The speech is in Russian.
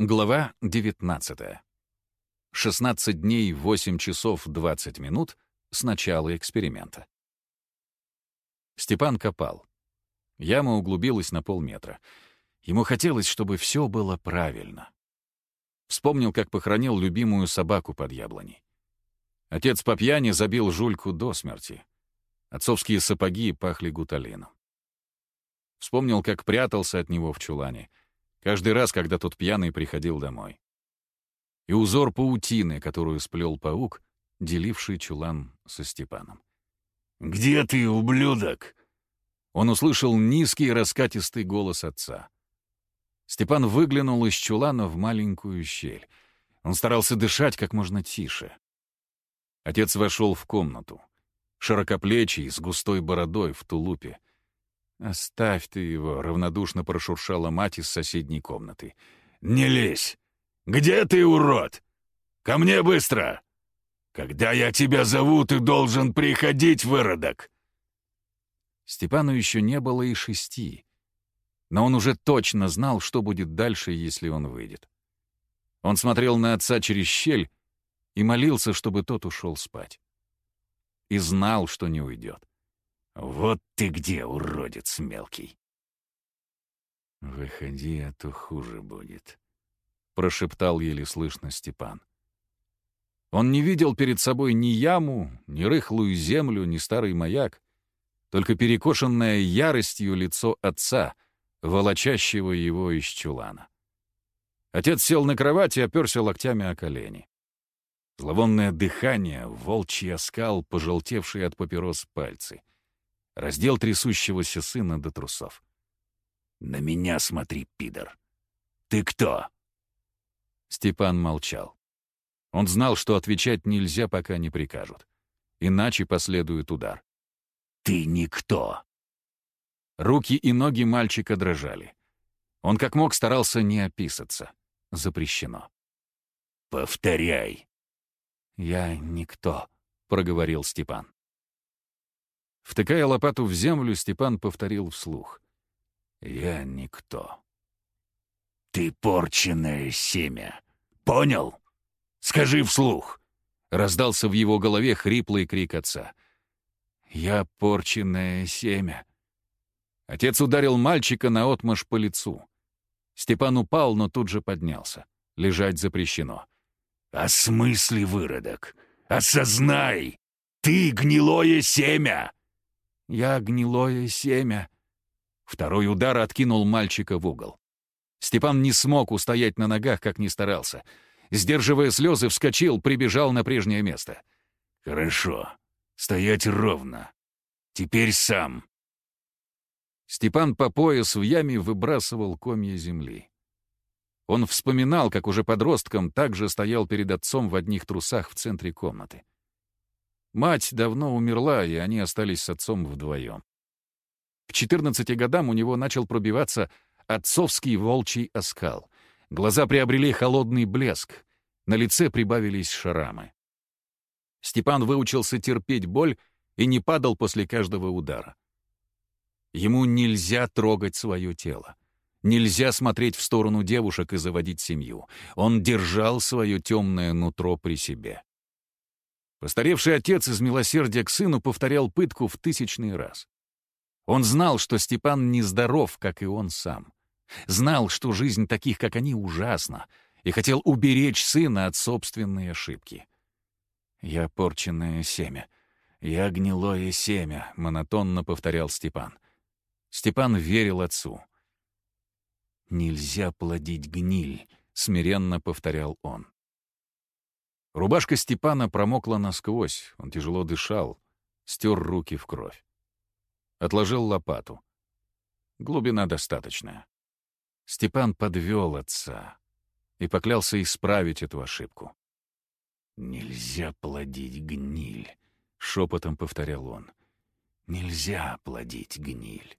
Глава 19. 16 дней 8 часов 20 минут с начала эксперимента. Степан копал. Яма углубилась на полметра. Ему хотелось, чтобы все было правильно. Вспомнил, как похоронил любимую собаку под яблоней. Отец по пьяни забил жульку до смерти. Отцовские сапоги пахли гуталином. Вспомнил, как прятался от него в чулане — Каждый раз, когда тот пьяный приходил домой. И узор паутины, которую сплел паук, деливший чулан со Степаном. «Где ты, ублюдок?» Он услышал низкий раскатистый голос отца. Степан выглянул из чулана в маленькую щель. Он старался дышать как можно тише. Отец вошел в комнату. Широкоплечий, с густой бородой в тулупе. «Оставь ты его», — равнодушно прошуршала мать из соседней комнаты. «Не лезь! Где ты, урод? Ко мне быстро! Когда я тебя зову, ты должен приходить, выродок!» Степану еще не было и шести, но он уже точно знал, что будет дальше, если он выйдет. Он смотрел на отца через щель и молился, чтобы тот ушел спать. И знал, что не уйдет. «Вот ты где, уродец мелкий!» «Выходи, а то хуже будет», — прошептал еле слышно Степан. Он не видел перед собой ни яму, ни рыхлую землю, ни старый маяк, только перекошенное яростью лицо отца, волочащего его из чулана. Отец сел на кровать и оперся локтями о колени. Зловонное дыхание, волчий оскал, пожелтевшие от папирос пальцы раздел трясущегося сына до трусов. «На меня смотри, пидор! Ты кто?» Степан молчал. Он знал, что отвечать нельзя, пока не прикажут. Иначе последует удар. «Ты никто!» Руки и ноги мальчика дрожали. Он как мог старался не описаться. Запрещено. «Повторяй!» «Я никто», — проговорил Степан. Втыкая лопату в землю, Степан повторил вслух. «Я никто». «Ты порченное семя. Понял? Скажи вслух!» Раздался в его голове хриплый крик отца. «Я порченное семя». Отец ударил мальчика наотмашь по лицу. Степан упал, но тут же поднялся. Лежать запрещено. «Осмысли, выродок! Осознай! Ты гнилое семя! Я гнилое семя. Второй удар откинул мальчика в угол. Степан не смог устоять на ногах, как ни старался. Сдерживая слезы, вскочил, прибежал на прежнее место. «Хорошо. Стоять ровно. Теперь сам». Степан по пояс в яме выбрасывал комья земли. Он вспоминал, как уже подростком также стоял перед отцом в одних трусах в центре комнаты. Мать давно умерла, и они остались с отцом вдвоем. К 14 годам у него начал пробиваться отцовский волчий оскал. Глаза приобрели холодный блеск, на лице прибавились шрамы. Степан выучился терпеть боль и не падал после каждого удара. Ему нельзя трогать свое тело. Нельзя смотреть в сторону девушек и заводить семью. Он держал свое темное нутро при себе. Постаревший отец из милосердия к сыну повторял пытку в тысячный раз. Он знал, что Степан нездоров, как и он сам. Знал, что жизнь таких, как они, ужасна, и хотел уберечь сына от собственной ошибки. «Я порченное семя. Я гнилое семя», — монотонно повторял Степан. Степан верил отцу. «Нельзя плодить гниль», — смиренно повторял он. Рубашка Степана промокла насквозь, он тяжело дышал, стер руки в кровь. Отложил лопату. Глубина достаточная. Степан подвел отца и поклялся исправить эту ошибку. «Нельзя плодить гниль», — шепотом повторял он. «Нельзя плодить гниль».